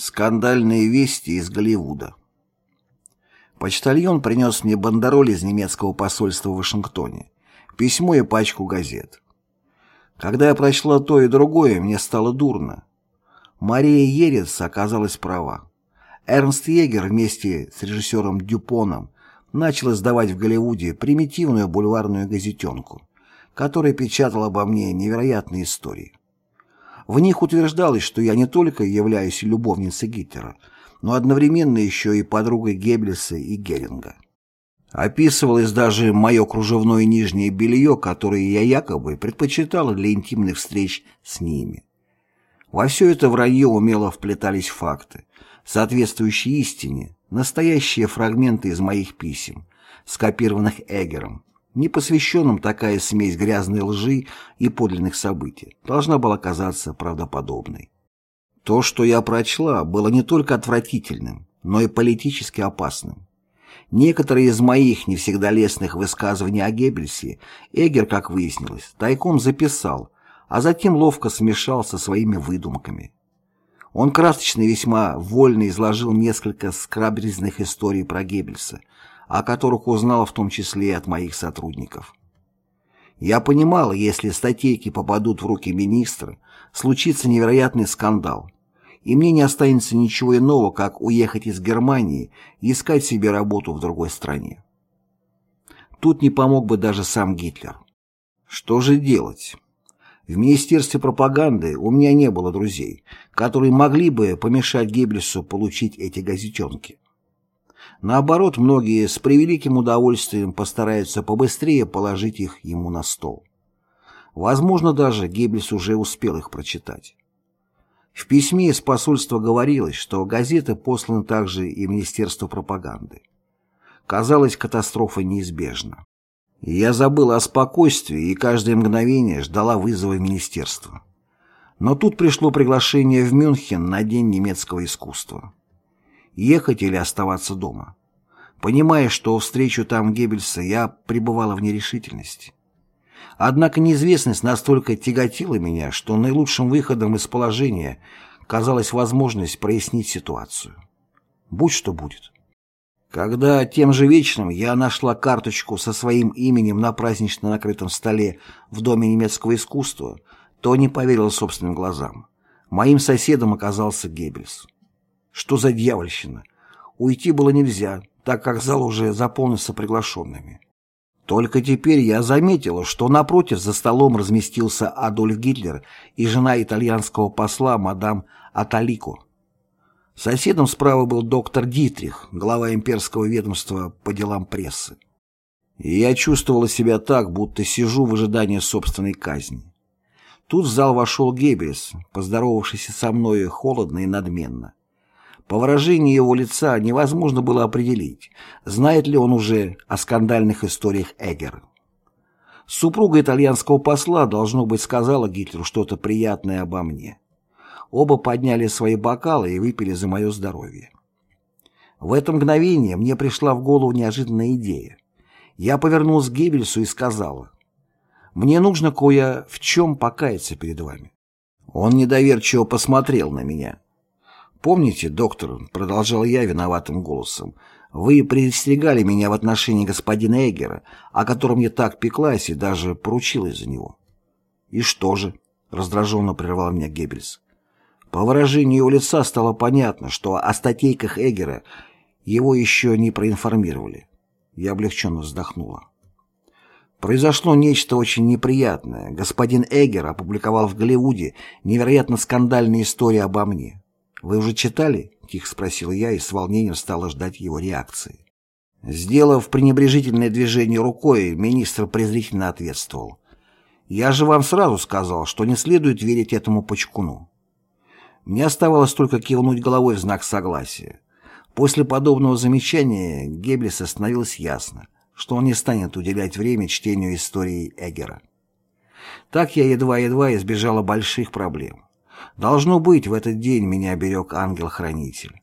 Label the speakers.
Speaker 1: Скандальные вести из Голливуда. Почтальон принес мне бандероль из немецкого посольства в Вашингтоне, письмо и пачку газет. Когда я прочла то и другое, мне стало дурно. Мария Ерец оказалась права. Эрнст Егер вместе с режиссером Дюпоном начал издавать в Голливуде примитивную бульварную газетенку, которая печатала обо мне невероятные истории. В них утверждалось, что я не только являюсь любовницей Гитлера, но одновременно еще и подругой Геббельса и Геринга. Описывалось даже мое кружевное нижнее белье, которое я якобы предпочитала для интимных встреч с ними. Во все это вранье умело вплетались факты, соответствующие истине, настоящие фрагменты из моих писем, скопированных Эггером, Непосвященным такая смесь грязной лжи и подлинных событий должна была казаться правдоподобной. То, что я прочла, было не только отвратительным, но и политически опасным. Некоторые из моих не всегда лестных высказываний о Геббельсе Эгер, как выяснилось, тайком записал, а затем ловко смешал со своими выдумками. Он красочно и весьма вольно изложил несколько скрабрезных историй про Геббельса, о которых узнала в том числе и от моих сотрудников. Я понимала, если статейки попадут в руки министра, случится невероятный скандал, и мне не останется ничего иного, как уехать из Германии и искать себе работу в другой стране. Тут не помог бы даже сам Гитлер. Что же делать? В Министерстве пропаганды у меня не было друзей, которые могли бы помешать Геббельсу получить эти газетенки. Наоборот, многие с превеликим удовольствием постараются побыстрее положить их ему на стол. Возможно, даже Геббельс уже успел их прочитать. В письме из посольства говорилось, что газеты посланы также и Министерству пропаганды. Казалось, катастрофа неизбежна. Я забыла о спокойствии и каждое мгновение ждала вызова в министерство. Но тут пришло приглашение в Мюнхен на День немецкого искусства ехать или оставаться дома. Понимая, что встречу там Геббельса, я пребывала в нерешительности. Однако неизвестность настолько тяготила меня, что наилучшим выходом из положения казалась возможность прояснить ситуацию. Будь что будет. Когда тем же вечером я нашла карточку со своим именем на празднично накрытом столе в Доме немецкого искусства, то не поверила собственным глазам. Моим соседом оказался Геббельс. Что за дьявольщина? Уйти было нельзя, так как зал уже заполнился приглашенными. Только теперь я заметила, что напротив за столом разместился Адольф Гитлер и жена итальянского посла мадам Аталико. Соседом справа был доктор Дитрих, глава имперского ведомства по делам прессы. И я чувствовала себя так, будто сижу в ожидании собственной казни. Тут в зал вошел Геббельс, поздоровавшийся со мной холодно и надменно. По выражению его лица невозможно было определить, знает ли он уже о скандальных историях Эггера. Супруга итальянского посла, должно быть, сказала Гитлеру что-то приятное обо мне. Оба подняли свои бокалы и выпили за мое здоровье. В это мгновение мне пришла в голову неожиданная идея. Я повернулась к Геббельсу и сказала, «Мне нужно кое в чем покаяться перед вами». Он недоверчиво посмотрел на меня. «Помните, доктор, — продолжал я виноватым голосом, — вы предостерегали меня в отношении господина Эггера, о котором я так пеклась и даже поручилась за него». «И что же?» — раздраженно прервал меня Геббельс. По выражению его лица стало понятно, что о статейках Эггера его еще не проинформировали. Я облегченно вздохнула. Произошло нечто очень неприятное. Господин Эггер опубликовал в Голливуде невероятно скандальные истории обо мне. «Вы уже читали?» — тихо спросил я и с волнением стала ждать его реакции. Сделав пренебрежительное движение рукой, министр презрительно ответствовал. «Я же вам сразу сказал, что не следует верить этому почкуну». Мне оставалось только кивнуть головой в знак согласия. После подобного замечания Геббельс становилось ясно, что он не станет уделять время чтению истории Эггера. Так я едва-едва избежала больших проблем. Должно быть, в этот день меня берег ангел-хранитель.